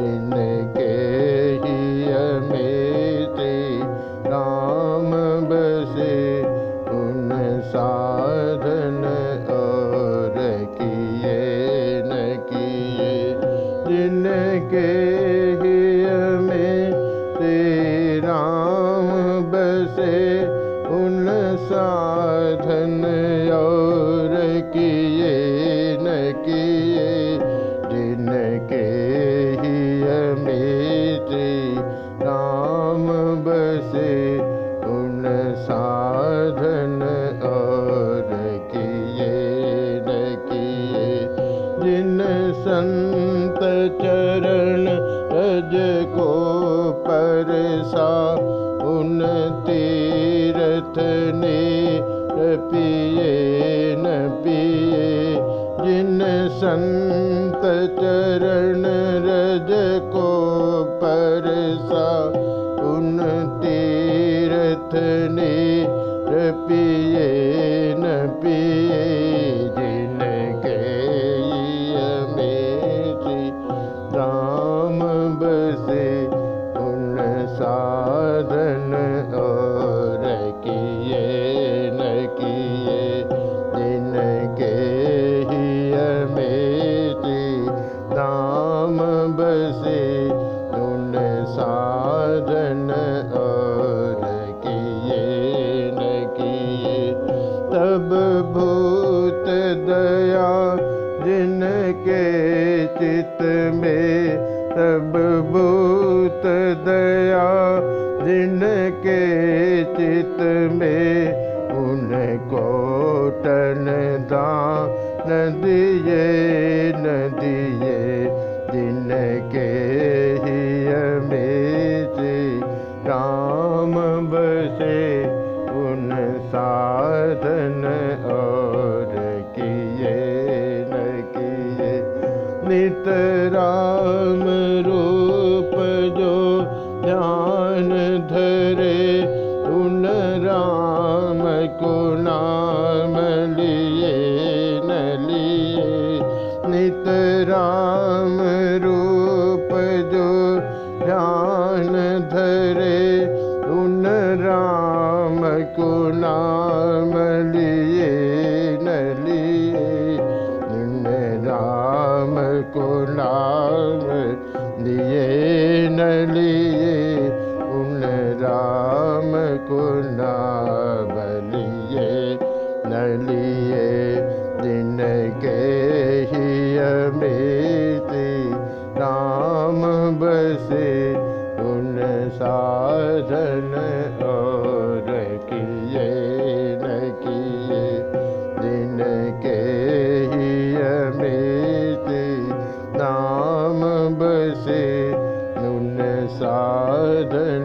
में राम उन साधन और किए न किए। जिनके हिय में ते राम बसे उन साधन संत चरण रज को परसा उन तीरथ ने पिए न पिए। जिन संत चरण रज को परसा उन तीरथ ने राम बसे उन साधन और किए न किए। तब भूत दया जिनके चित में, तब भूत दया जिनके चित में, उनको टन दान दिए न साधन और किए न किए। नित राम रूप जो ध्यान धरे उन राम को नाम लिए न लिए। नित राम लिए न उन राम को नाम लिए न लिए दिन के हिय में ते राम बसे उन साधन साधन